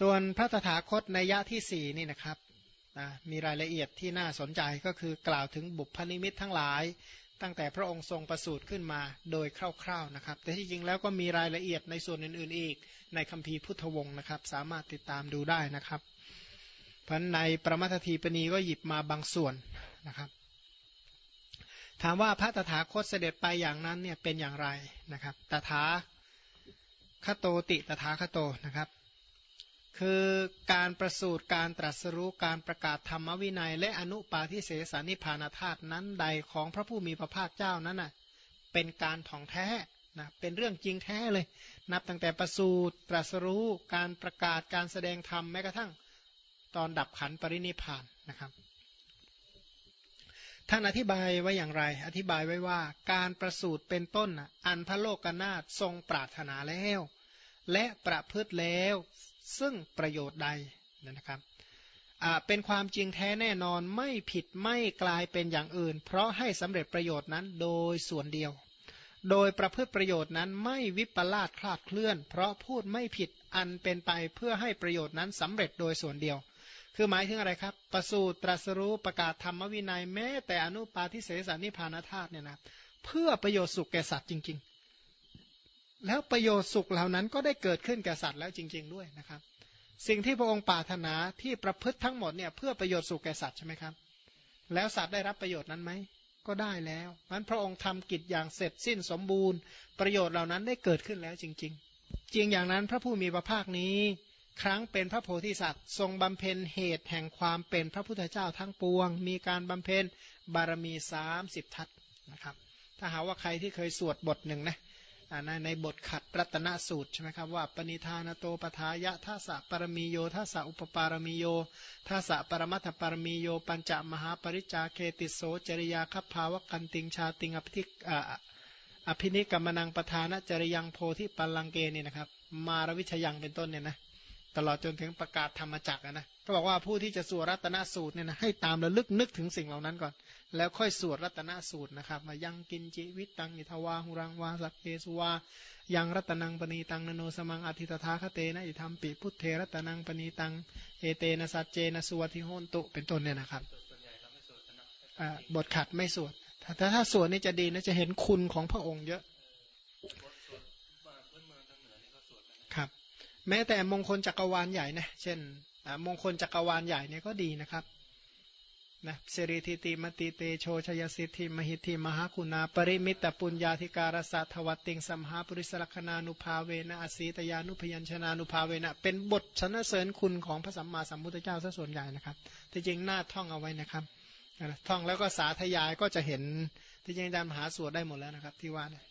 ส่วนพระตถาคตในยะที่สี่นี่นะครับนะมีรายละเอียดที่น่าสนใจก็คือกล่าวถึงบุพนิมิตทั้งหลาย ตั้งแต่พระองค์ทรงประสูติขึ้นมาโดยคร่าวๆนะครับ แต่ที่จริงแล้วก็มีรายละเอียดในส่วนอื่นๆอีก ในคัมภีร์พุทธวงศ์นะครับ สามารถติดตามดูได้นะครับเพราะในประมัททีปณีก็หยิบมาบางส่วนนะครับ ถามว่าพระตถาคตเสด็จไปอย่างนั้นเนี่ยเป็นอย่างไรนะครับตถาคโตติตถาคโตนะครับ คือการประสูติการตรัสรู้การประกาศธรรมวินัย และอนุปาทิเสสานิพานธาตุนั้นใดของพระผู้มีพระภาคเจ้านั้นน่ะเป็นการถ่องแท้นะเป็นเรื่องจริงแท้เลย นับตั้งแต่ประสูติตรัสรู้การประกาศการแสดงธรรมแม้กระทั่งตอนดับขันปรินิพานนะครับ ท่านอธิบายไว้อย่างไร อธิบายไว้ว่าการประสูติเป็นต้นอันพระโลกนาถทรงปรารถนาแล้ว และประพฤติแล้ว ซึ่งประโยชน์ใดนะครับเป็นความจริงแท้แน่นอนไม่ผิดไม่กลายเป็นอย่างอื่น เพราะให้สำเร็จประโยชน์นั้นโดยส่วนเดียว โดยประพฤติประโยชน์นั้นไม่วิปลาสคลาดเคลื่อน เพราะพูดไม่ผิดอันเป็นไปเพื่อให้ประโยชน์นั้นสำเร็จโดยส่วนเดียว คือหมายถึงอะไรครับ ประสูตรตรัสรู้ประกาศธรรมวินัยแม้แต่อนุปาทิเสสนิพานธาตุเนี่ยนะเพื่อประโยชน์สุขแก่สัตว์จริง ๆ แล้วประโยชน์สุขเหล่านั้นก็ได้เกิดขึ้นแก่สัตว์แล้วจริง ๆ ด้วยนะครับ สิ่งที่พระองค์ปรารถนาที่ประพฤติทั้งหมดเนี่ยเพื่อประโยชน์สุขแก่สัตว์ใช่ไหมครับ แล้วสัตว์ได้รับประโยชน์นั้นไหมก็ได้แล้วมันพระองค์ทำกิจอย่างเสร็จสิ้นสมบูรณ์ ประโยชน์เหล่านั้นได้เกิดขึ้นแล้วจริง ๆ จริงอย่างนั้นพระผู้มีพระภาคนี้ ครั้งเป็นพระโพธิสัตว์ ทรงบำเพ็ญเหตุแห่งความเป็นพระพุทธเจ้าทั้งปวง มีการบำเพ็ญบารมีสามสิบทัศนะครับ ถ้าหาว่าใครที่เคยสวดบทหนึ่งนะ ในในบทขัดรัตนสูตรใช่ไหมครับว่าปณิธานโตปทายะทัสสะปรมีโยทัสสะอุปปารมีโยทัสสะปรมัตถปรมีโย ปัญจมหาปริจาเคติโสจริยาคัพภาวกันติงชาติงอภิทิกอภินิกรรมนังปทานจริยังโพธิปัลลังเกนี่นะครับ มารวิชยังเป็นต้นเนี่ยนะตลอดจนถึงประกาศธรรมจักรนะเขาบอกว่าผู้ที่จะสวดรัตนสูตรเนี่ยนะให้ตามระลึกนึกถึงสิ่งเหล่านั้นก่อน แล้วค่อยสวดรัตนสูตรนะครับ มายังกินจิวิตตังอิทวาหุรังวาสักเกสุวายังรัตนังปณีตังนโนสมังอธิตถาคเตนะอิธรรมปิพุทเทรัตนังปณีตังเอเตนะสัจเจนะสุวัติโหนตุเป็นต้นเนี่ยนะครับบทขัดไม่สวดถ้าถ้าสวดนี่จะดีนะจะเห็นคุณของพระองค์เยอะครับ แม้แต่มงคลจักรวาลใหญ่นะเช่นมงคลจักรวาลใหญ่เนี่ยก็ดีนะครับ นะเสรีทิติมติเตโชชยสิทธิมหิทธิมหาคุณาปริมิตตปุญญาธิการสัทวัตติงสัมหาปริสลคนานุภาเวนะอสีตยานุพยัญชนะนุภาเวนะเป็นบทชนะเสริญคุณของพระสัมมาสัมพุทธเจ้าซะส่วนใหญ่นะครับที่จริงหน้าท่องเอาไว้นะครับท่องแล้วก็สาธยายก็จะเห็นที่จริงอาจารย์มหาสวดได้หมดแล้วนะครับ ที่ว่าเนี่ย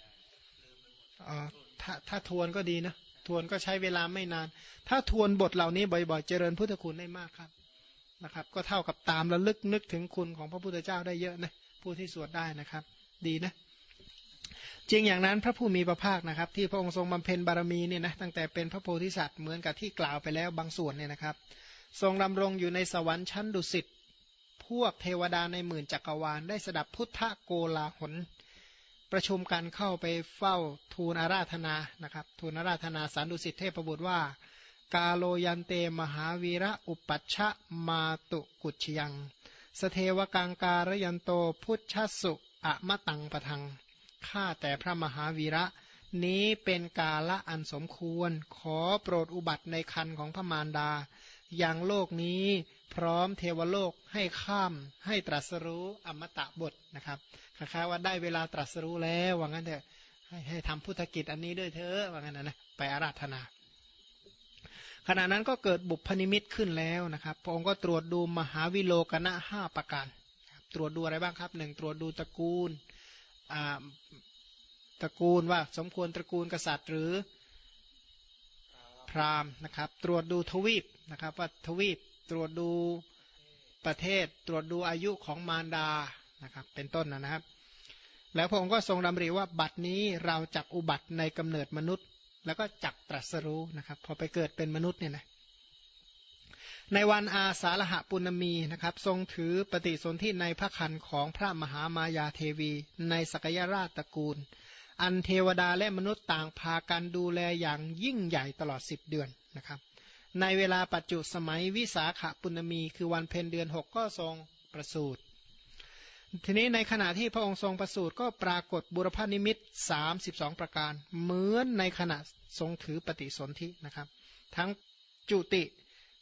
อ๋อถ้าถ้าทวนก็ดีนะทวนก็ใช้เวลาไม่นาน ถ้าทวนบทเหล่านี้บ่อยๆ เจริญพุทธคุณได้มากครับ นะครับ ก็เท่ากับตามระลึกนึกถึงคุณของพระพุทธเจ้าได้เยอะนะผู้ที่สวดได้นะครับ ดีนะจริงอย่างนั้นพระผู้มีพระภาคนะครับ ที่พระองค์ทรงบำเพ็ญบารมีเนี่ยนะตั้งแต่เป็นพระโพธิสัตว์เหมือนกับที่กล่าวไปแล้วบางส่วนเนี่ยนะครับ ทรงดำรงอยู่ในสวรรค์ชั้นดุสิตพวกเทวดาในหมื่นจักรวาล ได้สดับพุทธโกลาหนประชุมกันเข้าไปเฝ้าทูลอาราธนานะครับ ทูลอาราธนาสารดุสิตเทพบุตรว่า กาโลยันเตมหาวีระอุปัชชะมาตุกุชยัง สเทวกังการยันโตพุทธสุอะมะตังปะทัง ข้าแต่พระมหาวีระ นี้เป็นกาละอันสมควร ขอโปรดอุบัติในคันของพระมารดา อย่างโลกนี้พร้อมเทวโลกให้ข้ามให้ตรัสรู้อมตะบทนะครับคล้ายๆว่าได้เวลาตรัสรู้แล้วว่างั้นเถอะให้ให้ทำพุทธกิจอันนี้ด้วยเถอะว่างั้นนะไปอาราธนา ขณะนั้นก็เกิดบุพนิมิตขึ้นแล้วนะครับพระองค์ก็ตรวจดูมหาวิโลกณะห้าประการตรวจดูอะไรบ้างครับหนึ่งตรวจดูตระกูลตระกูลว่าสมควรตระกูลกษัตริย์หรือพราหมณ์นะครับ ตรวจดูทวีปนะครับว่าทวีปตรวจดูประเทศ ตรวจดูอายุของมารดานะครับเป็นต้นนะครับ แล้วพระองค์ก็ทรงดำริว่าบัดนี้เราจักอุบัติในกำเนิดมนุษย์ แล้วก็จักตรัสรู้นะครับ พอไปเกิดเป็นมนุษย์เนี่ยนะในวันอาสาฬหะปุณมีนะครับ ทรงถือปฏิสนธิในพระคันของพระมหามายาเทวี ในสักยราชตระกูล อันเทวดาและมนุษย์ต่างพากันดูแลอย่างยิ่งใหญ่ตลอดสิบเดือนนะครับ ในเวลาปัจจุสมัยวิสาขปุณณมี คือวันเพ็ญเดือนหกก็ทรงประสูติ ทีนี้ในขณะที่พระองค์ทรงประสูติก็ปรากฏบุรพนิมิต 32 ประการ เหมือนในขณะทรงถือปฏิสนธินะครับ ทั้งจุติ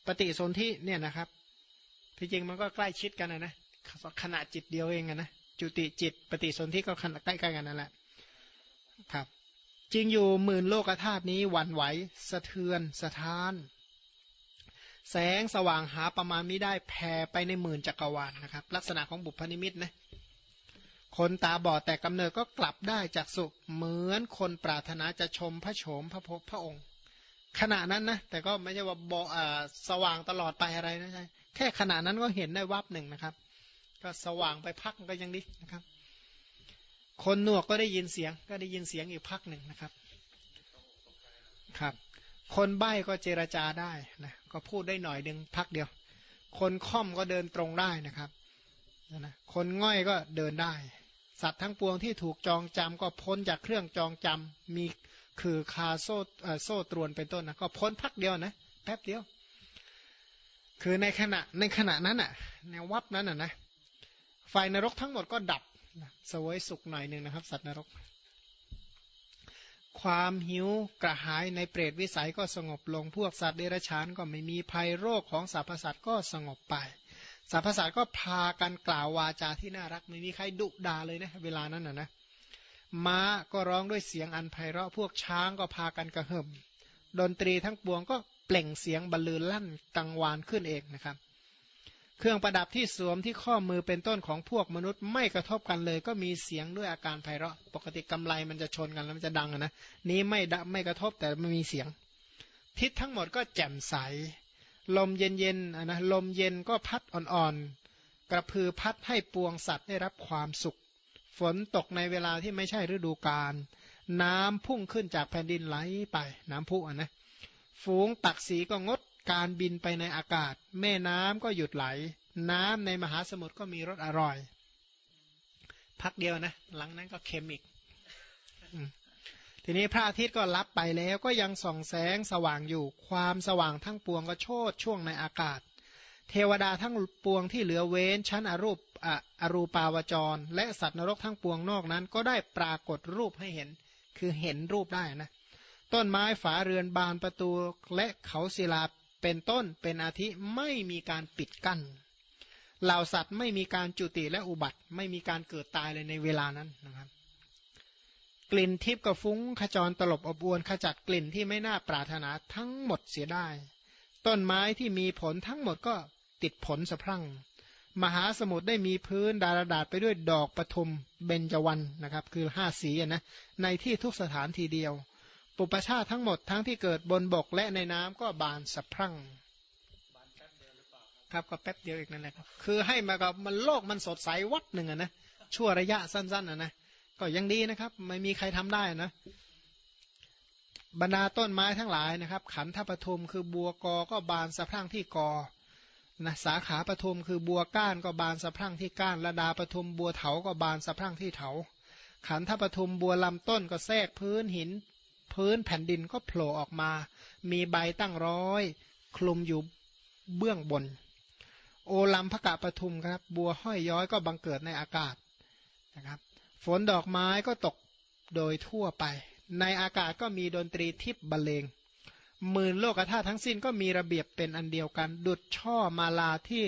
ปฏิสนธิเนี่ยนะครับที่จริงมันก็ใกล้ชิดกันนะนะขณะจิตเดียวเองนะจุติจิต ปฏิสนธิก็ขณะใกล้ๆกันนั่นแหละครับจริงอยู่หมื่นโลกธาตุนี้หวั่นไหวสะเทือนสะท้าน แสงสว่างหาประมาณไม่ได้แผ่ไปในหมื่นจักรวาลนนะครับ ลักษณะของบุพนิมิตนะ คนตาบอดแต่กำเนิดก็กลับได้จากสุขเหมือนคนปรารถนาจะชมพระโฉมพระพพระองค์ ขณะนั้นนะแต่ก็ไม่ใช่ว่าบอสว่างตลอดไปอะไรนะใช่แค่ขณะนั้นก็เห็นได้วับหนึ่งนะครับ ก็สว่างไปพักก็ยังดีนะครับ คนหนวกก็ได้ยินเสียง ก็ได้ยินเสียงอีกพักหนึ่งนะครับ ครับ คนใบ้ก็เจรจาได้นะก็พูดได้หน่อยหนึ่งพักเดียว คนค่อมก็เดินตรงได้นะครับนะคนง่อยก็เดินได้ สัตว์ทั้งปวงที่ถูกจองจำก็พ้นจากเครื่องจองจำมีคือคาโซ่โซ่ตรวนเป็นต้นนะก็พ้นพักเดียวนะแป๊บเดียว คือในขณะในขณะนั้นอะในวับนั้นอะนะไฟนรกทั้งหมดก็ดับสวยสุขหน่อยหนึ่งนะครับ สัตว์นรก ความหิวกระหายในเปรตวิสัยก็สงบลงพวกสัตว์เดรัจฉานก็ไม่มีภัยโรคของสรรพสัตว์ก็สงบไป สรรพสัตว์ก็พากันกล่าววาจาที่น่ารักไม่มีใครดุด่าเลยนะเวลานั้นนะนะม้าก็ร้องด้วยเสียงอันไพเราะพวกช้างก็พากันกระหึ่มดนตรีทั้งปวงก็เปล่งเสียงบรรลือลั่นตังวานขึ้นเองนะครับ เครื่องประดับที่สวมที่ข้อมือเป็นต้นของพวกมนุษย์ไม่กระทบกันเลย ก็มีเสียงด้วยอาการไพเราะ ปกติกำไลมันจะชนกันแล้วมันจะดังนะนี้ไม่ไม่กระทบแต่มันมีเสียง ทิศทั้งหมดก็แจ่มใส ลมเย็นๆนะลมเย็นก็พัดอ่อนๆ กระพือพัดให้ปวงสัตว์ได้รับความสุข ฝนตกในเวลาที่ไม่ใช่ฤดูกาลน้ำพุ่งขึ้นจากแผ่นดินไหลไป น้ำพุอะนะ ฝูงตักสีก็งดการบินไปในอากาศ แม่น้ำก็หยุดไหล น้ำในมหาสมุทรก็มีรสอร่อย พักเดียวนะ หลังนั้นก็เค็มอีก ทีนี้พระอาทิตย์ก็ลับไปแล้วก็ยังส่องแสงสว่างอยู่ความสว่างทั้งปวงก็โชดช่วงในอากาศ เทวดาทั้งปวงที่เหลือเว้นชั้นอรูปอรูปาวจร และสัตว์นรกทั้งปวงนอกนั้น ก็ได้ปรากฏรูปให้เห็น คือเห็นรูปได้นะ ต้นไม้ฝาเรือนบานประตูและเขาศิลาเป็นต้นเป็นอาทิไม่มีการปิดกั้นเหล่าสัตว์ไม่มีการจุติและอุบัติไม่มีการเกิดตายเลยในเวลานั้นนะครับ กลิ่นทิพย์ก็ฟุ้งขจรตลบอบอวนขจัดกลิ่นที่ไม่น่าปรารถนาทั้งหมดเสียได้ ต้นไม้ที่มีผลทั้งหมดก็ติดผลสะพรั่ง มหาสมุทรได้มีพื้นดารดาษไปด้วยดอกปทุมเบญจวรรณนะครับ คือห้าสีนะในที่ทุกสถานทีเดียว ปุปชาติทั้งหมดทั้งที่เกิดบนบกและในน้ำก็บานสะพรั่งครับก็แป๊บเดียวอีกนั่นแหละครับ คือให้มากับมันโลกมันสดใสวัดหนึ่งอะนะชั่วระยะสั้นๆนะนะ ก็ยังดีนะครับ ไม่มีใครทำได้นะบรรดาต้นไม้ทั้งหลายนะครับ ขันธปทุมคือบัวกอก็บานสะพรั่งที่กอนะสาขาปทุมคือบัวก้านก็บานสะพรั่งที่ก้านระดาปทุมบัวเถาก็บานสะพรั่งที่เถา ขันธปทุมบัวลำต้นก็แทรกพื้นหิน พื้นแผ่นดินก็โผล่ออกมา มีใบตั้งร้อย คลุมอยู่เบื้องบน โอลัมพกะปทุมครับ บัวห้อยย้อยก็บังเกิดในอากาศนะครับ ฝนดอกไม้ก็ตกโดยทั่วไป ในอากาศก็มีดนตรีทิพย์บรรเลงหมื่นโลกธาตุทั้งสิ้นก็มีระเบียบเป็นอันเดียวกัน ดุดช่อมาลาที่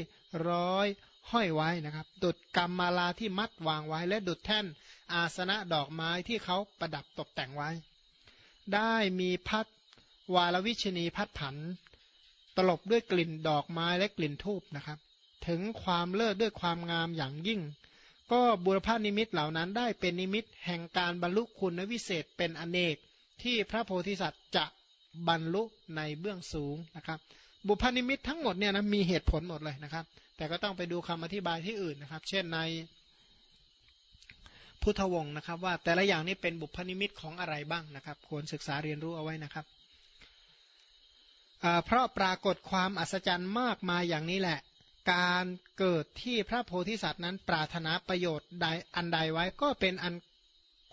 ร้อยห้อยไว้นะครับ ดุดกรรมมาลาที่มัดวางไว้ และดุดแท่นอาสนะดอกไม้ที่เขาประดับตกแต่งไว้ ได้มีพัดวาลวิชนีพัดผัน ตลบด้วยกลิ่นดอกไม้และกลิ่นทูบนะครับ ถึงความเลิศด้วยความงามอย่างยิ่ง ก็บุรพนิมิตเหล่านั้นได้เป็นนิมิตแห่งการบรรลุคุณวิเศษเป็นอเนกที่พระโพธิสัตว์จะบรรลุในเบื้องสูงนะครับ บุพนิมิตทั้งหมดเนี่ยนะมีเหตุผลหมดเลยนะครับ แต่ก็ต้องไปดูคำอธิบายที่อื่นนะครับ เช่นในพุทธวงศ์นะครับ ว่าแต่ละอย่างนี้เป็นบุพนิมิตของอะไรบ้างนะครับ ควรศึกษาเรียนรู้เอาไว้นะครับเพราะปรากฏความอัศจรรย์มากมายอย่างนี้แหละ การเกิดที่พระโพธิสัตว์นั้นปรารถนาประโยชน์ใดอันใดไว้ก็เป็นอัน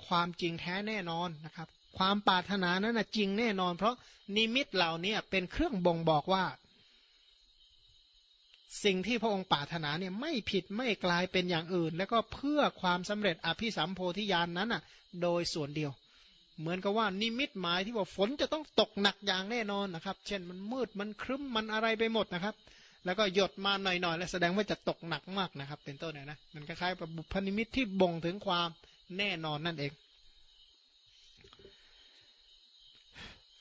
ความจริงแท้แน่นอนนะครับ ความปรารถนานั้นนะจริงแน่นอน เพราะนิมิตเหล่านี้เป็นเครื่องบ่งบอกว่า สิ่งที่พระองค์ปรารถนาเนี่ยไม่ผิดไม่กลายเป็นอย่างอื่น แล้วก็เพื่อความสำเร็จอภิสัมโพธิญาณนนั้นอะ โดยส่วนเดียว เหมือนกับว่านิมิตหมายที่ว่าฝนจะต้องตกหนักอย่างแน่นอนนะครับ เช่นมันมืดมันครึ้มมันอะไรไปหมดนะครับ แล้วก็หยดมาหน่อยๆแล้วแสดงว่าจะตกหนักมากนะครับ เป็นต้นนะมันคล้ายๆกับบุพนิมิตที่บ่งถึงความแน่นอนนั่นเอง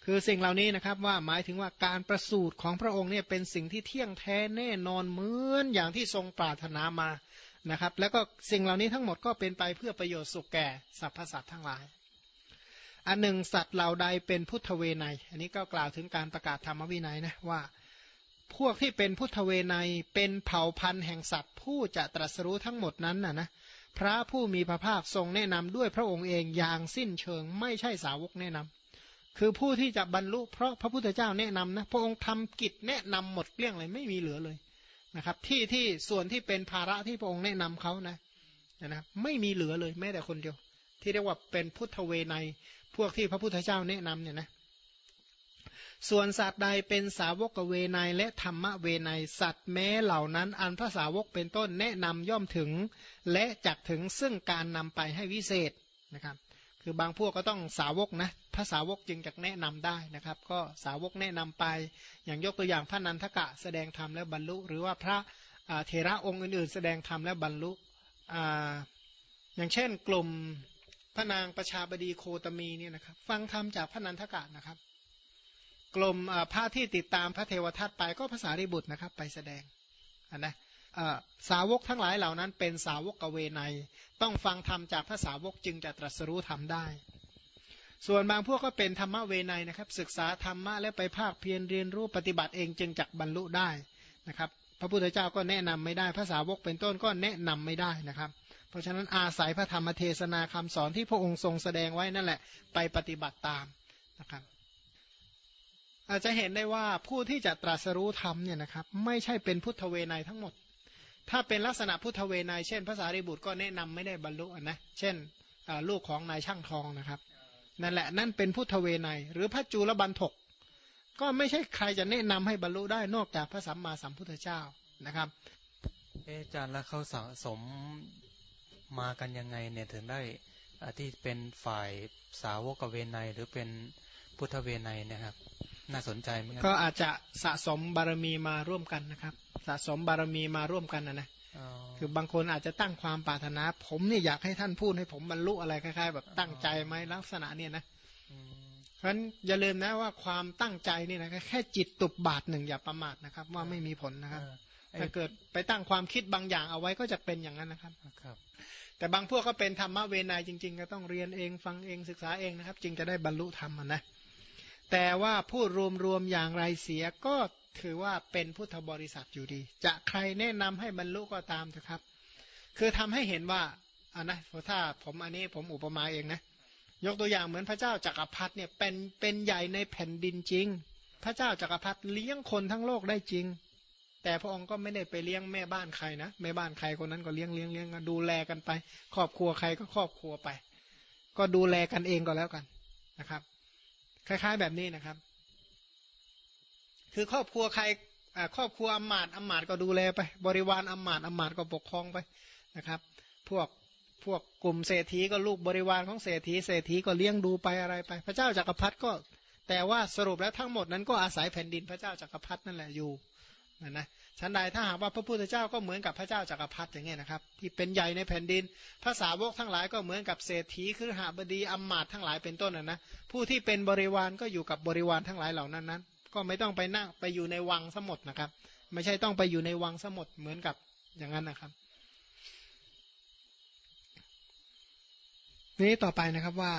คือสิ่งเหล่านี้นะครับว่าหมายถึงว่าการประสูติของพระองค์เนี่ยเป็นสิ่งที่เที่ยงแท้แน่นอนเหมือนอย่างที่ทรงปรารถนามานะครับ แล้วก็สิ่งเหล่านี้ทั้งหมดก็เป็นไปเพื่อประโยชน์สุขแก่สรรพสัตว์ทั้งหลายอันหนึ่งสัตว์เหล่าใดเป็นพุทธเวไนอันนี้ก็กล่าวถึงการประกาศธรรมวินัยนะว่า พวกที่เป็นพุทธเวไนเป็นเผ่าพันธุ์แห่งสัตว์ ผู้จะตรัสรู้ทั้งหมดนั้นนะนะพระผู้มีพระภาคทรงแนะนำด้วยพระองค์เองอย่างสิ้นเชิงไม่ใช่สาวกแนะนำคือผู้ที่จะบรรลุเพราะพระพุทธเจ้าแนะนำนะพระองค์ทำกิจแนะนำหมดเกลี้ยงเลยไม่มีเหลือเลยนะครับ ที่ที่ส่วนที่เป็นภาระที่พระองค์แนะนำเขานะนะไม่มีเหลือเลยแม้แต่คนเดียว ที่เรียกว่าเป็นพุทธเวไนพวกที่พระพุทธเจ้าแนะนำเนี่ยนะ ส่วนสัตว์ใดเป็นสาวกเวไนและธรรมะเวไนสัตว์แม้เหล่านั้น อันพระสาวกเป็นต้นแนะนำย่อมถึง และจักถึงซึ่งการนำไปให้วิเศษนะครับ คือบางพวกก็ต้องสาวกนะพระสาวกจึงจะแนะนำได้นะครับ ก็สาวกแนะนำไป อย่างยกตัวอย่างพระนันทกะแสดงธรรมแล้วบรรลุ หรือว่าพระเทระองค์อื่นๆ แสดงธรรมแล้วบรรลุอย่างเช่นกลุ่มพระนางประชาบดีโคตมีเนี่ยนะครับ ฟังธรรมจากพระนันทกะนะครับ กลุ่มพระที่ติดตามพระเทวทัตไปก็ภาษาริบุตรนะครับ ไปแสดงนะสาวกทั้งหลายเหล่านั้นเป็นสาวกกเวไนต้องฟังธรรมจากภาษาวกจึงจะตรัสรู้ธรรมได้ ส่วนบางพวกก็เป็นธรรมะเวไนนะครับ ศึกษาธรรมะและไปภาคเพียรเรียนรู้ปฏิบัติเองจึงจักบรรลุได้นะครับ พระพุทธเจ้าก็แนะนำไม่ได้ภาษาวกเป็นต้นก็แนะนำไม่ได้นะครับ เพราะฉะนั้นอาศัยพระธรรมเทศนาคำสอนที่พระองค์ทรงแสดงไว้นั่นแหละไปปฏิบัติตามนะครับ อาจจะเห็นได้ว่าผู้ที่จะตรัสรู้ธรรมเนี่ยนะครับไม่ใช่เป็นพุทธเวไนทั้งหมด ถ้าเป็นลักษณะพุทธเวไนเช่นภาษาริบุตรก็แนะนำไม่ได้บรรลุนะเช่นลูกของนายช่างทองนะครับนั่นแหละนั่นเป็นพุทธเวไนหรือพระจูลบันทก ก็ไม่ใช่ใครจะแนะนำให้บรรลุได้นอกจากพระสัมมาสัมพุทธเจ้านะครับอาจารย์แล้วเขาสะสมมากันยังไงเนี่ยถึงได้ที่เป็นฝ่ายสาวกเวไนหรือเป็นพุทธเวไนนะครับ น่าสนใจไหมก็อาจจะสะสมบารมีมาร่วมกันนะครับ สะสมบารมีมาร่วมกันนะนะคือบางคนอาจจะตั้งความปรารถนา ผมเนี่ยอยากให้ท่านพูดให้ผมบรรลุอะไรคล้ายๆ แบบตั้งใจไหมลักษณะเนี่ยนะเพราะฉะนั้นอย่าลืมนะว่าความตั้งใจนี่นะแค่จิตตุบบาทหนึ่งอย่าประมาทนะครับ ว่าไม่มีผลนะครับถ้าเกิดไปตั้งความคิดบางอย่างเอาไว้ก็จะเป็นอย่างนั้นนะครับครับ แต่บางพวกก็เป็นธรรมะเวนายจริง ๆ ก็ต้องเรียนเองฟังเองศึกษาเองนะครับ จึงจะได้บรรลุธรรมนะ แต่ว่าพูดรวมๆอย่างไรเสียก็ถือว่าเป็นพุทธบริษัทอยู่ดี จะใครแนะนำให้บรรลุก็ตามเถอะครับ คือทำให้เห็นว่าอ่านะถ้าผมอันนี้ผมอุปมาเองนะ ยกตัวอย่างเหมือนพระเจ้าจักรพรรดิเนี่ยเป็นเป็นใหญ่ในแผ่นดินจริง พระเจ้าจักรพรรดิเลี้ยงคนทั้งโลกได้จริง แต่พระองค์ก็ไม่ได้ไปเลี้ยงแม่บ้านใครนะแม่บ้านใครคนนั้นก็เลี้ยงเลี้ยงเลี้ยงดูแลกันไป ครอบครัวใครก็ครอบครัวไป ก็ดูแลกันเองก็แล้วกันนะครับ คล้าย ๆ แบบนี้นะครับ คือครอบครัวใครครอบครัวอมมาตอมมาตก็ดูแลไป บริวารอมมาตอมมาตก็ปกครองไปนะครับ พวกพวกกลุ่มเศรษฐีก็ลูกบริวารของเศรษฐีเศรษฐีก็เลี้ยงดูไปอะไรไป พระเจ้าจักรพรรดิก็ แต่ว่าสรุปแล้วทั้งหมดนั้นก็อาศัยแผ่นดินพระเจ้าจักรพรรดินั่นแหละอยู่นะนะ ชั้นใดถ้าหากว่าพระพุทธเจ้าก็เหมือนกับพระเจ้าจักรพรรดิอย่างเงี้ยนะครับ ที่เป็นใหญ่ในแผ่นดินภาษาวกทั้งหลายก็เหมือนกับเศรษฐีคือหาบดีอมมาตทั้งหลายเป็นต้นนะนะผู้ที่เป็นบริวารก็อยู่กับบริวารทั้งหลายเหล่านั้นนั้นก็ไม่ต้องไปนั่งไปอยู่ในวังสมดนะครับ ไม่ใช่ต้องไปอยู่ในวังสมดเหมือนกับอย่างนั้นนะครับ นี้ต่อไปนะครับว่า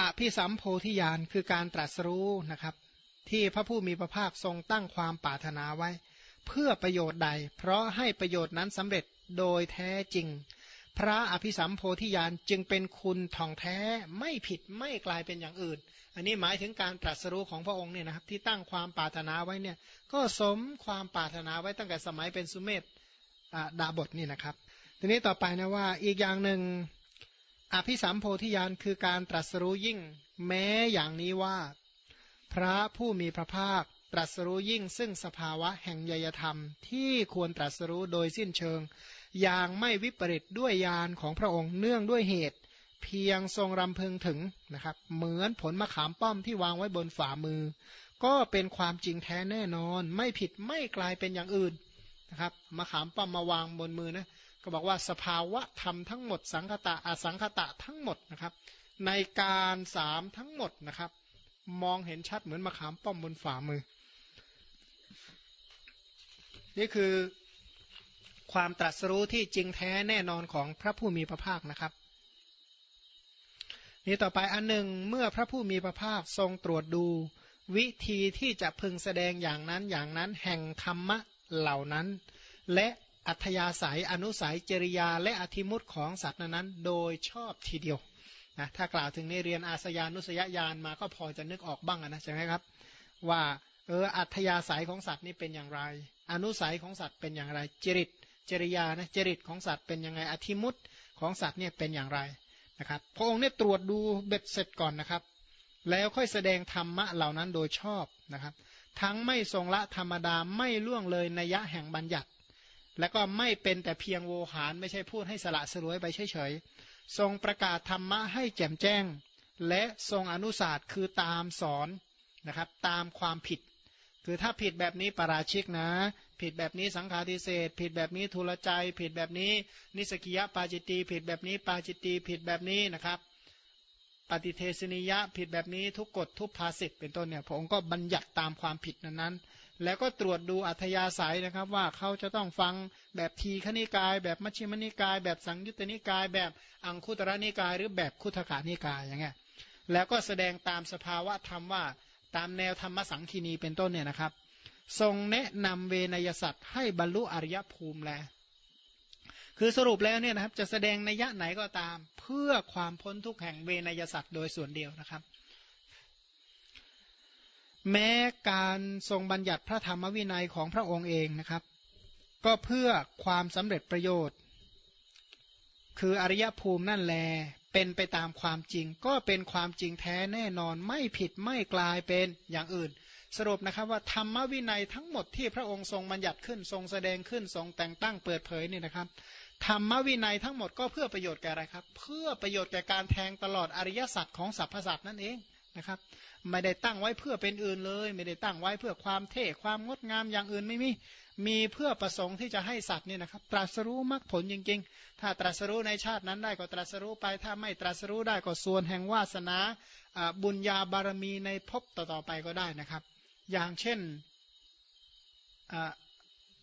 อภิสัมโพธิญาณคือการตรัสรู้นะครับ ที่พระผู้มีพระภาคทรงตั้งความปรารถนาไว้ เพื่อประโยชน์ใด เพราะให้ประโยชน์นั้นสำเร็จโดยแท้จริง พระอภิสัมโพธิญาณจึงเป็นคุณท่องแท้ไม่ผิดไม่กลายเป็นอย่างอื่น อันนี้หมายถึงการตรัสรู้ของพระองค์เนี่ยนะครับที่ตั้งความปรารถนาไว้เนี่ยก็สมความปรารถนาไว้ตั้งแต่สมัยเป็นสุเมธดาบทนี่นะครับ ทีนี้ต่อไปนะว่าอีกอย่างหนึ่งอภิสัมโพธิญาณคือการตรัสรู้ยิ่ง แม้อย่างนี้ว่า พระผู้มีพระภาค ตรัสรู้ยิ่งซึ่งสภาวะแห่งยยธรรม ที่ควรตรัสรู้โดยสิ้นเชิง อย่างไม่วิปริตด้วยยานของพระองค์เนื่องด้วยเหตุ เพียงทรงรำพึงถึงนะครับ เหมือนผลมะขามป้อมที่วางไว้บนฝ่ามือ ก็เป็นความจริงแท้แน่นอน ไม่ผิดไม่กลายเป็นอย่างอื่นนะครับมะขามป้อมมาวางบนมือนะก็บอกว่าสภาวะธรรมทั้งหมดสังคตะอสังคตะทั้งหมดนะครับ ในการสามทั้งหมดนะครับ มองเห็นชัดเหมือนมะขามป้อมบนฝ่ามือ นี่คือความตรัสรู้ที่จริงแท้แน่นอนของพระผู้มีพระภาคนะครับ นี่ต่อไปอันหนึ่งเมื่อพระผู้มีพระภาคทรงตรวจดู วิธีที่จะพึงแสดงอย่างนั้นอย่างนั้นแห่งธรรมะเหล่านั้น และอัธยาศัยอนุสัยจริยาและอธิมุตของสัตว์นั้นโดยชอบทีเดียวนะถ้ากล่าวถึงในเรียนอาสยานุสยญาณมาก็พอจะนึกออกบ้างนะใช่ไหมครับ ว่าเอออัธยาศัยของสัตว์นี่เป็นอย่างไร อนุสัยของสัตว์เป็นอย่างไร จริตจริยานะจริตของสัตว์เป็นยังไงอธิมุตของสัตว์เนี่ยเป็นอย่างไรนะครับพระองค์เนี่ยตรวจดูเบ็ดเสร็จก่อนนะครับ แล้วค่อยแสดงธรรมะเหล่านั้นโดยชอบนะครับ ทั้งไม่ทรงละธรรมดาไม่ล่วงเลยนัยะแห่งบัญญัติ และก็ไม่เป็นแต่เพียงโวหารไม่ใช่พูดให้สละสลวยไปเฉยๆทรงประกาศธรรมะให้แจ่มแจ้ง และทรงอนุศาสตร์คือตามสอนนะครับตามความผิด คือถ้าผิดแบบนี้ปราชิกนะ ผิดแบบนี้สังฆาทิเศษ ผิดแบบนี้ทุลใจ ผิดแบบนี้ นิสกิยะปาจิตีผิดแบบนี้ปาจิตีผิดแบบนี้นะครับ ปฏิเทศนิยะผิดแบบนี้ทุกกฎทุกภาสิทเป็นต้นเนี่ยพระองค์ก็บัญญัติตามความผิดนั้นๆ แล้วก็ตรวจดูอัธยาศัยนะครับ ว่าเขาจะต้องฟังแบบทีขณิกาย แบบมัชฌิมนิกาย แบบสังยุตตนิกาย แบบอังคุตระนิกาย หรือแบบคุถขานิกายอย่างเงี้ยแล้วก็แสดงตามสภาวะธรรมว่า ตามแนวธรรมสังคีนีเป็นต้นเนี่ยนะครับ ทรงแนะนำเวนยสัตว์ให้บรรลุอริยภูมิแล้วคือสรุปแล้วเนี่ยนะครับจะแสดงนัยะไหนก็ตาม เพื่อความพ้นทุกแห่งเวนยสัตว์โดยส่วนเดียวนะครับ แม้การทรงบัญญัติพระธรรมวินัยของพระองค์เองนะครับ ก็เพื่อความสำเร็จประโยชน์ คืออริยภูมินั่นแล เป็นไปตามความจริง ก็เป็นความจริงแท้แน่นอนไม่ผิดไม่กลายเป็นอย่างอื่น สรุปนะครับว่าธรรมวินัยทั้งหมดที่พระองค์ทรงบัญญัติขึ้นทรงแสดงขึ้นทรงแต่งตั้งเปิดเผยนี่นะครับธรรมวินัยทั้งหมดก็เพื่อประโยชน์แก่อะไรครับ เพื่อประโยชน์แก่การแทงตลอดอริยสัจของสรรพสัตว์นั่นเอง นะครับ ไม่ได้ตั้งไว้เพื่อเป็นอื่นเลย ไม่ได้ตั้งไว้เพื่อความเท่ความงดงามอย่างอื่นไม่มีมีเพื่อประสงค์ที่จะให้สัตว์เนี่ยนะครับ ตรัสรู้มรรคผลจริง ๆ ถ้าตรัสรู้ในชาตินั้นได้ก็ตรัสรู้ไป ถ้าไม่ตรัสรู้ได้ก็ส่วนแห่งวาสนาบุญญาบารมีในภพต่อๆไปก็ได้นะครับ อย่างเช่น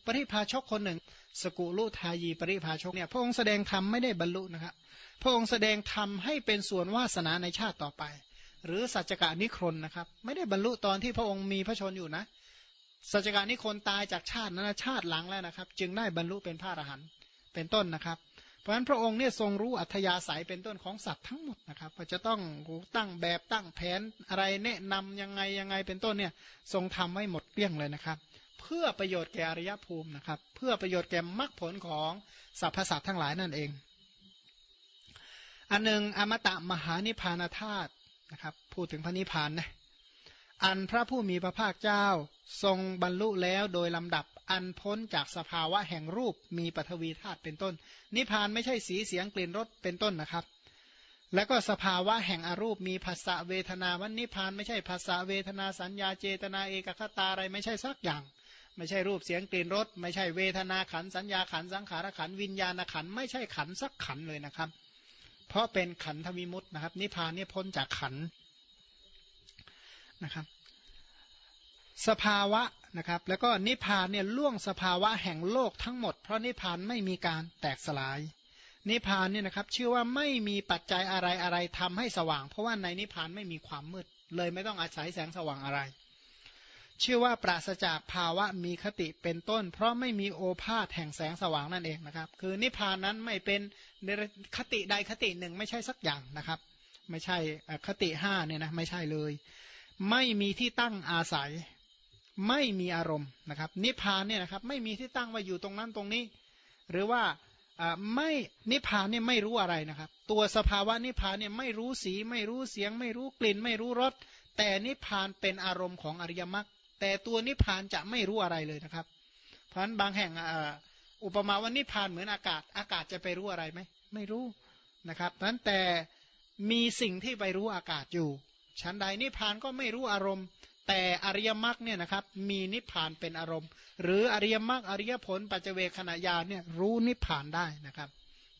ปริพาชกคนหนึ่ง สกุลุทายีปริพาชกเนี่ยพระองค์แสดงธรรมไม่ได้บรรลุนะครับ พระองค์แสดงธรรมให้เป็นส่วนวาสนาในชาติต่อไป หรือสัจกานิครนนะครับ ไม่ได้บรรลุตอนที่พระองค์มีพระชนอยู่นะ สัจกานิครนตายจากชาตินั้นชาติหลังแล้วนะครับ จึงได้บรรลุเป็นพระอรหันต์เป็นต้นนะครับ เพราะฉะนั้นพระองค์เนี่ยทรงรู้อัธยาศัยเป็นต้นของสัตว์ทั้งหมดนะครับว่าจะต้องตั้งแบบตั้งแผนอะไรแนะนำยังไงยังไงเป็นต้นเนี่ยทรงทำไว้หมดเกลี้ยงเลยนะครับเพื่อประโยชน์แก่อริยภูมินะครับ เพื่อประโยชน์แก่มรรคผลของสรรพสัตว์ทั้งหลายนั่นเอง อันหนึ่งอมตะมหานิพานธาตุ นะครับ พูดถึงพระนิพพานนะอันพระผู้มีพระภาคเจ้าทรงบรรลุแล้วโดยลำดับอันพ้นจากสภาวะแห่งรูปมีปฐวีธาตุเป็นต้น นิพพานไม่ใช่สีเสียงกลิ่นรสเป็นต้นนะครับ แล้วก็สภาวะแห่งอรูปมีภาษาเวทนาวันนิพพานไม่ใช่ภาษาเวทนาสัญญาเจตนาเอกคตาอะไรไม่ใช่สักอย่าง ไม่ใช่รูปเสียงกลิ่นรสไม่ใช่เวทนาขันสัญญาขันสังขารขันวิญญาณขันไม่ใช่ขันสักขันเลยนะครับ เพราะเป็นขันธวิมุตนะครับ นิพพานเนี่ยพ้นจากขันนะครับ สภาวะนะครับ แล้วก็นิพพานเนี่ยล่วงสภาวะแห่งโลกทั้งหมด เพราะนิพพานไม่มีการแตกสลาย นิพพานเนี่ยนะครับชื่อว่าไม่มีปัจจัยอะไรอะไรทำให้สว่าง เพราะว่าในนิพพานไม่มีความมืด เลยไม่ต้องอาศัยแสงสว่างอะไร ชื่อว่าปราศจากภาวะมีคติเป็นต้น เพราะไม่มีโอภาษแห่งแสงสว่างนั่นเองนะครับ คือนิพพานนั้นไม่เป็นคติใดคติหนึ่งไม่ใช่สักอย่างนะครับ ไม่ใช่คติห้าเนี่ยนะไม่ใช่เลย ไม่มีที่ตั้งอาศัย ไม่มีอารมณ์นะครับ นิพพานเนี่ยนะครับไม่มีที่ตั้งว่าอยู่ตรงนั้นตรงนี้ หรือว่าไม่นิพพานเนี่ยไม่รู้อะไรนะครับ ตัวสภาวะนิพพานเนี่ยไม่รู้สี ไม่รู้เสียง ไม่รู้กลิ่น ไม่รู้รสแต่นิพพานเป็นอารมณ์ของอริยมรรค แต่ตัวนิพพานจะไม่รู้อะไรเลยนะครับ เพราะฉะนั้นบางแห่งอุปมาว่านิพพานเหมือนอากาศ อากาศจะไปรู้อะไรไหมไม่รู้นะครับนั้นแต่มีสิ่งที่ไปรู้อากาศอยู่ชั้นใดนิพพานก็ไม่รู้อารมณ์ แต่อริยมรรคเนี่ยนะครับมีนิพพานเป็นอารมณ์ หรืออริยมรรคอริยผลปัจเจเวขณะญาเนี่ยรู้นิพพานได้นะครับ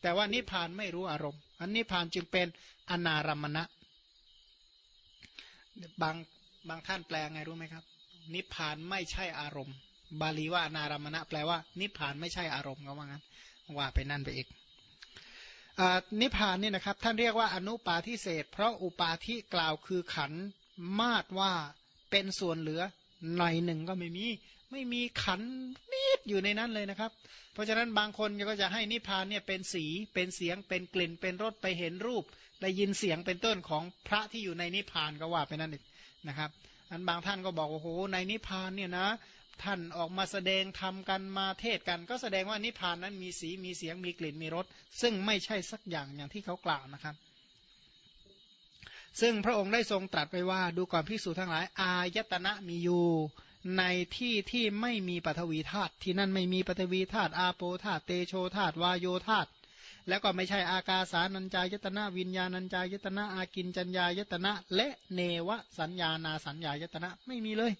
แต่ว่านิพพานไม่รู้อารมณ์ อันนิพพานจึงเป็นอนารมณะบางบางท่านแปลไงรู้ไหมครับ นิพพานไม่ใช่อารมณ์ บาลีว่าอนารมณะแปลว่า นิพพานไม่ใช่อารมณ์ก็ว่างั้น ว่าไปนั่นไปอีกนิพพานนี่นะครับท่านเรียกว่าอนุปาทิเศษ เพราะอุปาทิกล่าวคือขันมาดว่าเป็นส่วนเหลือหน่อยหนึ่งก็ไม่มี ไม่มีขันนิดอยู่ในนั้นเลยนะครับ เพราะฉะนั้นบางคนก็จะให้นิพพานเนี่ยเป็นสีเป็นเสียงเป็นกลิ่นเป็นรสไปเห็นรูปได้ยินเสียงเป็นต้นของพระที่อยู่ในนิพพานก็ว่าไปนั่นเองนะครับ อันบางท่านก็บอกโอ้โหในนิพพานเนี่ยนะท่านออกมาแสดงทำกันมาเทศกันก็แสดงว่านิพพานนั้นมีสีมีเสียงมีกลิ่นมีรสซึ่งไม่ใช่สักอย่างอย่างที่เขากล่าวนะครับ ซึ่งพระองค์ได้ทรงตรัสไปว่าดูก่อนพิสูจทั้งหลาย อายตนะมีอยู่ในที่ที่ไม่มีปฐวีธาตุที่นั่นไม่มีปฐวีธาตุอาโปธาตุเตโชธาตุวายโยธาตุ แล้วก็ไม่ใช่อากาสานัญจายตนะวิญญาณัญจายตนะอากินจัญญายตนะ และเนวสัญญานาสัญญายตนะไม่มีเลย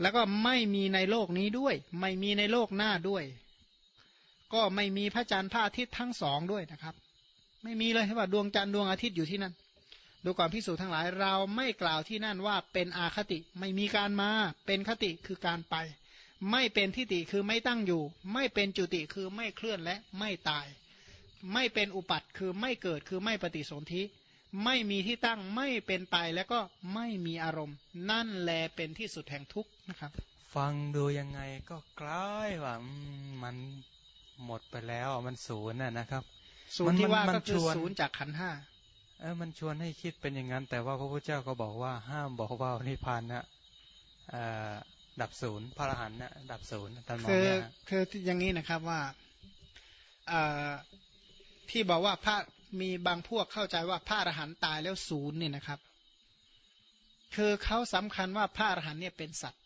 แล้วก็ไม่มีในโลกนี้ด้วย ไม่มีในโลกหน้าด้วย ก็ไม่มีพระจันทร์พระอาทิตย์ทั้งสองด้วยนะครับ ไม่มีเลยว่าดวงจันทร์ดวงอาทิตย์อยู่ที่นั่นดูก่อนพิสูจน์ทั้งหลายเราไม่กล่าวที่นั่นว่าเป็นอาคติ ไม่มีการมา เป็นคติคือการไป ไม่เป็นทิฏฐิคือไม่ตั้งอยู่ ไม่เป็นจุติคือไม่เคลื่อนและไม่ตาย ไม่เป็นอุปัตคือไม่เกิดคือไม่ปฏิสนธิไม่มีที่ตั้งไม่เป็นไปแล้วก็ไม่มีอารมณ์ นั่นแลเป็นที่สุดแห่งทุกข์นะครับ ฟังดูยังไงก็คล้ายว่ามันหมดไปแล้วมันศูนย์น่ะนะครับศูนย์ที่ว่าก็คือศูนย์จากขันห้าเออมันชวนให้คิดเป็นอย่างนั้น แต่ว่าพระพุทธเจ้าก็บอกว่าห้ามบอกว่านิพพานนะดับศูนย์พระอรหันต์นะดับศูนย์ตามคือคืออย่างนี้นะครับว่า ที่บอกว่าพระมีบางพวกเข้าใจว่าพระอรหันต์ตายแล้วศูนย์เนี่ยนะครับ คือเขาสำคัญว่าพระอรหันต์เนี่ยเป็นสัตว์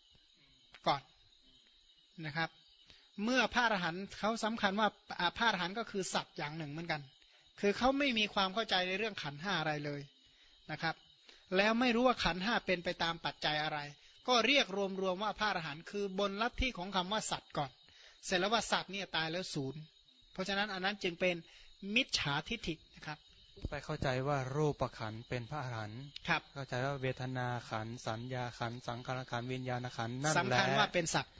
ก่อนนะครับ เมื่อพระอรหันต์เขาสำคัญว่าพระอรหันต์ก็คือสัตว์อย่างหนึ่งเหมือนกัน คือเขาไม่มีความเข้าใจในเรื่องขันห้าอะไรเลยนะครับ แล้วไม่รู้ว่าขันห้าเป็นไปตามปัจจัยอะไร ก็เรียกรวมๆว่าพระอรหันต์คือบนลัทธิของคำว่าสัตว์ก่อน เสร็จแล้วว่าสัตว์เนี่ยตายแล้วศูนย์เพราะฉะนั้นอันนั้นจึงเป็น มิจฉาทิฏฐินะครับ ไปเข้าใจว่ารูปขันเป็นพระอรหันต์ครับเข้าใจว่าเวทนาขันสัญญาขันสังขารขันวิญญาณขันนั่นแหละสำคัญว่าเป็นสัตว์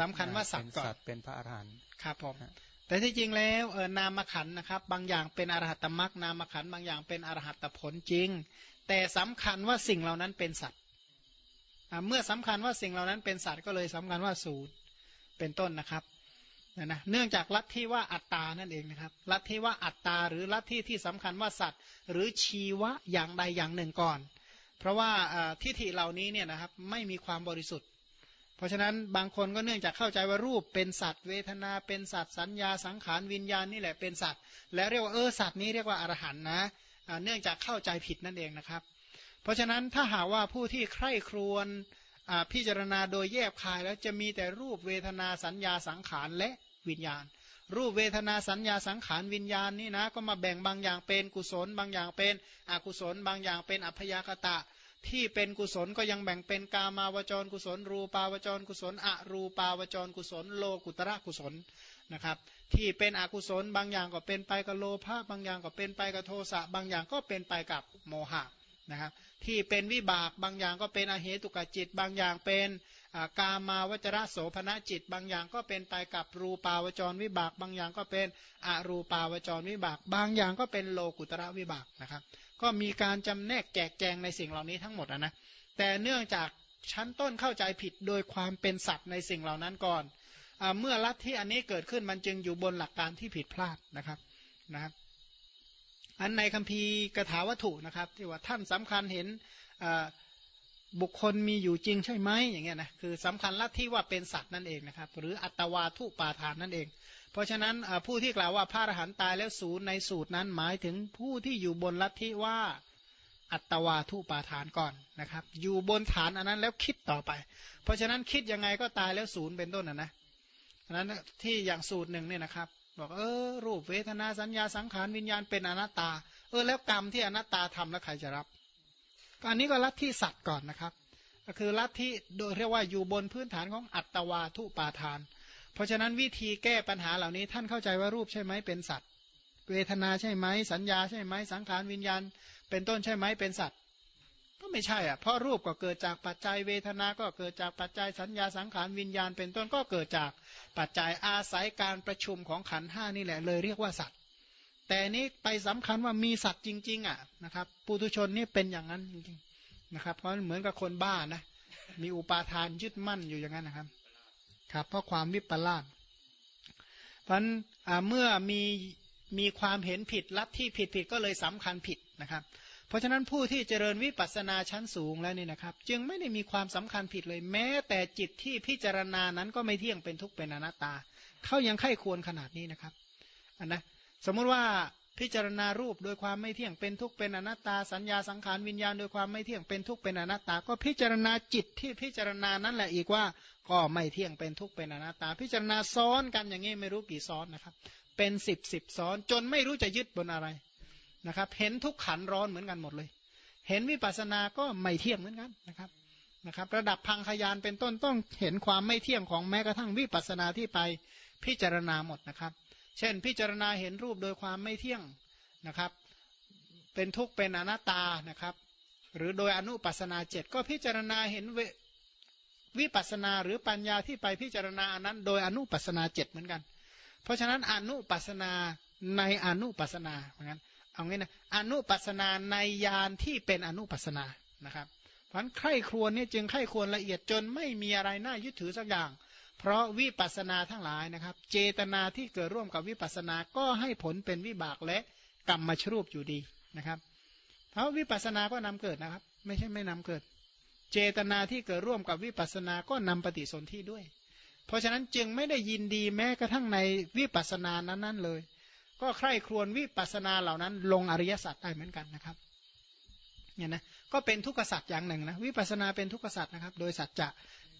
สำคัญว่าสัตว์ก่อนเป็นพระอรหันต์ครับผมแต่ที่จริงแล้วเออนามขันนะครับ บางอย่างเป็นอรหัตตมรักนามขันบางอย่างเป็นอรหัตผลจริง แต่สำคัญว่าสิ่งเหล่านั้นเป็นสัตว์เมื่อสำคัญว่าสิ่งเหล่านั้นเป็นสัตว์ก็เลยสำคัญว่าสูตรเป็นต้นนะครับ นะนะเนื่องจากลัทธิว่าอัตตานั่นเองนะครับ ลัทธิว่าอัตตาหรือลัทธิที่สำคัญว่าสัตว์ หรือชีวะอย่างใดอย่างหนึ่งก่อน เพราะว่าทิฏฐิเหล่านี้เนี่ยนะครับไม่มีความบริสุทธิ์ เพราะฉะนั้นบางคนก็เนื่องจากเข้าใจว่ารูปเป็นสัตว์ เวทนาเป็นสัตว์สัญญาสังขารวิญญาณนี่แหละเป็นสัตว์ และเรียกว่าเออสัตว์นี้เรียกว่าอรหันนะเนื่องจากเข้าใจผิดนั่นเองนะครับ เพราะฉะนั้นถ้าหากว่าผู้ที่ใคร่ครวญพิจารณาโดยแยบคายแล้วจะมีแต่รูปเวทนาสัญญาสังขารและ วิญญาณ รูปเวทนาสัญญาสังขารวิญญาณนี่นะก็มาแบ่งบางอย่างเป็นกุศล บางอย่างเป็นอกุศล บางอย่างเป็นอัพยากตะ ที่เป็นกุศลก็ยังแบ่งเป็นกามาวจรกุศล รูปาวจรกุศลอรูปาวจรกุศล โลกุตระกุศลนะครับที่เป็นอกุศลบางอย่างก็เป็นไปกับโลภะบางอย่างก็เป็นไปกับโทสะบางอย่างก็เป็นไปกับโมหะ นะครับที่เป็นวิบากบางอย่างก็เป็นอเหตุกจิต บางอย่างเป็นกามาวจระโสภณจิต บางอย่างก็เป็นไปกับรูปาวจรวิบาก บางอย่างก็เป็นอรูปาวจรวิบาก บางอย่างก็เป็นโลกุตระวิบากนะครับ ก็มีการจำแนกแจกแจงในสิ่งเหล่านี้ทั้งหมดนะแต่เนื่องจากชั้นต้นเข้าใจผิดโดยความเป็นสัตว์ในสิ่งเหล่านั้นก่อนอเมื่อลัทธิอันนี้เกิดขึ้นมันจึงอยู่บนหลักการที่ผิดพลาดนะครับนะครับ อันในคัมภีร์กถาวัตถุนะครับที่ว่าท่านสำคัญเห็นบุคคลมีอยู่จริงใช่ไหมอย่างเงี้ยนะคือสำคัญลัทธิว่าเป็นสัตว์นั่นเองนะครับหรืออัตวาทุปาทานนั่นเอง เพราะฉะนั้นผู้ที่กล่าวว่าพระอรหันต์ตายแล้วศูนย์ในสูตรนั้นหมายถึงผู้ที่อยู่บนลัทธิว่าอัตวาทุปาทานก่อนนะครับ อยู่บนฐานอันนั้นแล้วคิดต่อไป เพราะฉะนั้นคิดยังไงก็ตายแล้วศูนย์เป็นต้นนะนะนั้นที่อย่างสูตรหนึ่งเนี่ยนะครับ บอกเออรูปเวทนาสัญญาสังขารวิญญาณเป็นอนัตตา เออแล้วกรรมที่อนัตตาทำแล้วใครจะรับอันนี้ก็ลัทธิสัตว์ก่อนนะครับ ก็คือลัทธิโดยเรียกว่าอยู่บนพื้นฐานของอัตวาทุปาทาน เพราะฉะนั้นวิธีแก้ปัญหาเหล่านี้ท่านเข้าใจว่ารูปใช่ไหมเป็นสัตว์ เวทนาใช่ไหมสัญญาใช่ไหมสังขารวิญญาณ เป็นต้นใช่ไหมเป็นสัตว์ก็ไม่ใช่อะเพราะรูปก็เกิดจากปัจจัยเวทนา ก็เกิดจากปัจจัยสัญญาสังขารวิญญาณ เป็นต้นก็เกิดจาก ปัจจัยอาศัยการประชุมของขันห้านี่แหละเลยเรียกว่าสัตว์ แต่นี้ไปสำคัญว่ามีสัตว์จริง ๆ อะนะครับปุถุชนนี่เป็นอย่างนั้นจริงๆนะครับ เพราะเหมือนกับคนบ้านะมีอุปาทานยึดมั่นอยู่อย่างนั้นนะครับ ครับ เพราะความวิปลาสเพราะเมื่อมีมีความเห็นผิดลัทธิผิดผิดก็เลยสำคัญผิดนะครับ เพราะฉะนั้นผู้ที่เจริญวิปัสสนาชั้นสูงแล้วนี่นะครับ จึงไม่ได้มีความสำคัญผิดเลย แม้แต่จิตที่พิจารณานั้นก็ไม่เที่ยงเป็นทุกข์เป็นอนัตตา เขายังไข้ควรขนาดนี้นะครับอันนะสมมุติว่าพิจารณารูปโดยความไม่เที่ยงเป็นทุกข์เป็นอนัตตา สัญญาสังขารวิญญาณโดยความไม่เที่ยงเป็นทุกข์เป็นอนัตตา ก็พิจารณาจิตที่พิจารณานั้นแหละอีกว่าก็ไม่เที่ยงเป็นทุกข์เป็นอนัตตา พิจารณาซ้อนกันอย่างนี้ไม่รู้กี่ซ้อนนะครับ เป็นสิบสิบซ้อนจนไม่รู้จะยึดบนอะไร นะครับ เห็นทุกขันร้อนเหมือนกันหมดเลย เห็นวิปัสสนาก็ไม่เที่ยงเหมือนกันนะครับนะครับ ระดับพังขยานเป็นต้นต้องเห็นความไม่เที่ยงของแม้กระทั่งวิปัสสนาที่ไปพิจารณาหมดนะครับ เช่น พิจารณาเห็นรูปโดยความไม่เที่ยงนะครับ เป็นทุกข์เป็นอนัตตานะครับ หรือโดยอนุปัสนาเจ็ดก็พิจารณาเห็นวิปัสนาหรือปัญญาที่ไปพิจารณาอันนั้น โดยอนุปัสนาเจ็ดเหมือนกัน เพราะฉะนั้นอนุปัสนาในอนุปัสนาเหมือนกัน เอางี้นะอนุปัสนาในยานที่เป็นอนุปัสนานะครับเพราะใครครวญนี่จึงไข้ควรละเอียดจนไม่มีอะไรน่ายึดถือสักอย่าง เพราะวิปัสนาทั้งหลายนะครับ เจตนาที่เกิดร่วมกับวิปัสนาก็ให้ผลเป็นวิบากและกรรมมาชรูปอยู่ดีนะครับเพราะวิปัสนาก็นำเกิดนะครับ ไม่ใช่ไม่นำเกิด เจตนาที่เกิดร่วมกับวิปัสนาก็นำปฏิสนธิด้วย เพราะฉะนั้นจึงไม่ได้ยินดีแม้กระทั่งในวิปัสนานั้นๆเลย ก็ใคร่ครวญวิปัสนาเหล่านั้น ลงอริยสัจได้เหมือนกันนะครับเนี่ยนะก็เป็นทุกขสัจอย่างหนึ่งนะวิปัสนาเป็นทุกขสัจนะครับ โดยสัจจะ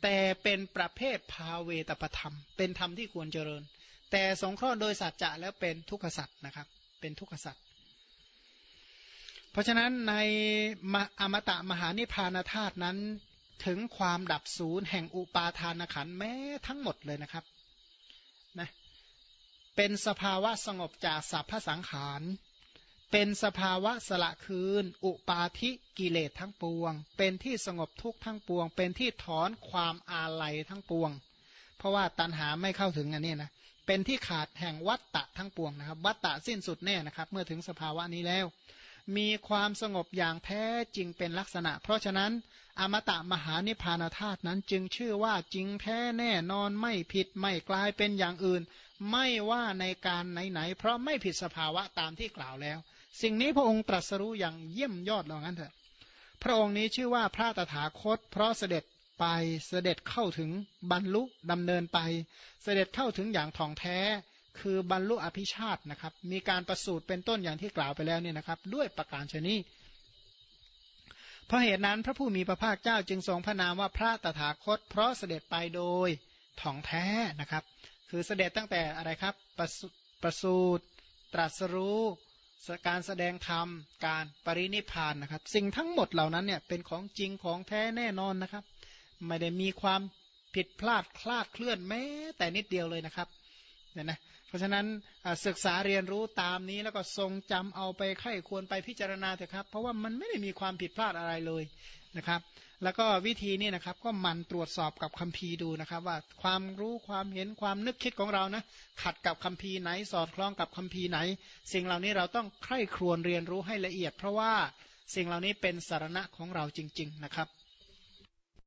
แต่เป็นประเภทภาเวตประธรรม เป็นธรรมที่ควรเจริญ แต่สงเคราะห์โดยสัจจะแล้วเป็นทุกขสัจนะครับ เป็นทุกขสัจเพราะฉะนั้นในอมตะมหานิพพานธาตุนั้นถึงความดับศูนย์แห่งอุปาทานขันแม้ทั้งหมดเลยนะครับ เป็นสภาวะสงบจากสัพพสังขาร เป็นสภาวะสละคืน อุปาทิกิเลสทั้งปวง เป็นที่สงบทุกทั้งปวง เป็นที่ถอนความอาลัยทั้งปวง เพราะว่าตันหาไม่เข้าถึงอันนี้นะ เป็นที่ขาดแห่งวัตตะทั้งปวงนะครับ วัตตะสิ้นสุดแน่นะครับ เมื่อถึงสภาวะนี้แล้ว มีความสงบอย่างแท้จริงเป็นลักษณะ เพราะฉะนั้น อมตะมหานิพพานธาตุนั้นจึงชื่อว่าจริงแท้แน่นอนไม่ผิดไม่กลายเป็นอย่างอื่น ไม่ว่าในการไหนๆเพราะไม่ผิดสภาวะตามที่กล่าวแล้ว สิ่งนี้พระองค์ตรัสรู้อย่างเยี่ยมยอดเรางั้นเถอะ พระองค์นี้ชื่อว่าพระตถาคต เพราะเสด็จไปเสด็จเข้าถึงบรรลุดำเนินไป เสด็จเข้าถึงอย่างท่องแท้ คือบรรลุอภิชาตินะครับ มีการประสูติเป็นต้นอย่างที่กล่าวไปแล้วเนี่ยนะครับ ด้วยประการชนีเพราะเหตุนั้นพระผู้มีพระภาคเจ้าจึงทรงพระนามว่าพระตถาคต เพราะเสด็จไปโดยถ่องแท้นะครับ คือเสด็จตั้งแต่อะไรครับประประสูตรตรัสรู้การแสดงธรรมการปรินิพานนะครับ สิ่งทั้งหมดเหล่านั้นเนี่ยเป็นของจริงของแท้แน่นอนนะครับ ไม่ได้มีความผิดพลาดคลาดเคลื่อนแม้แต่นิดเดียวเลยนะครับเนี่ยนะเพราะฉะนั้นศึกษาเรียนรู้ตามนี้แล้วก็ทรงจำเอาไปไข้ควรไปพิจารณาเถอะครับ เพราะว่ามันไม่ได้มีความผิดพลาดอะไรเลยนะครับ แล้วก็วิธีนี้นะครับก็มันตรวจสอบกับคัมภีร์ดูนะครับ ว่าความรู้ความเห็นความนึกคิดของเรานะขัดกับคัมภีร์ไหนสอดคล้องกับคัมภีร์ไหน สิ่งเหล่านี้เราต้องใคร่ครวญเรียนรู้ให้ละเอียด เพราะว่าสิ่งเหล่านี้เป็นสารณะของเราจริง ๆ นะครับ